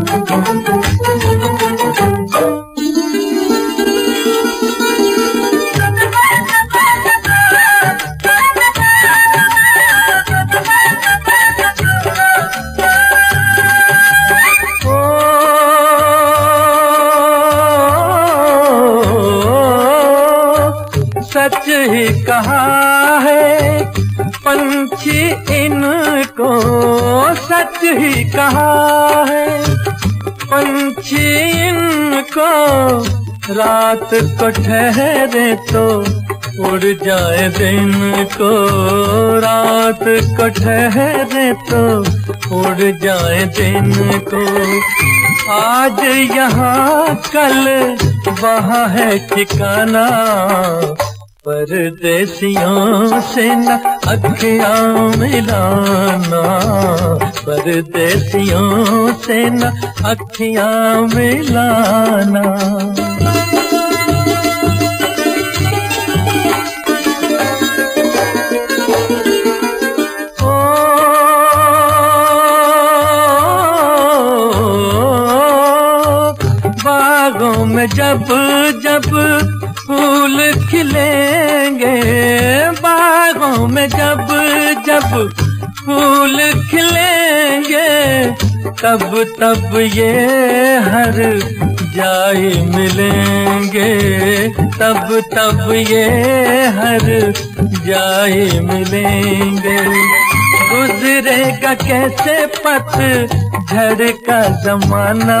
सच ही कहा है पंछी इनको सच ही कहा है। पंछी इनको रात को ठहरे तो उड़ जाए दिन को। रात को ठहरे तो उड़ जाए दिन को। आज यहाँ कल वहाँ है ठिकाना। परदेसियों से न अखियाँ मिलाना परदेसियों से न अखियाँ मिलाना बागों में जब जब फूल खिलेंगे बागों में जब जब फूल खिलेंगे, तब तब ये हर जाए मिलेंगे। तब तब ये हर जाए मिलेंगे। गुजरेगा कैसे पथ झड़ का जमाना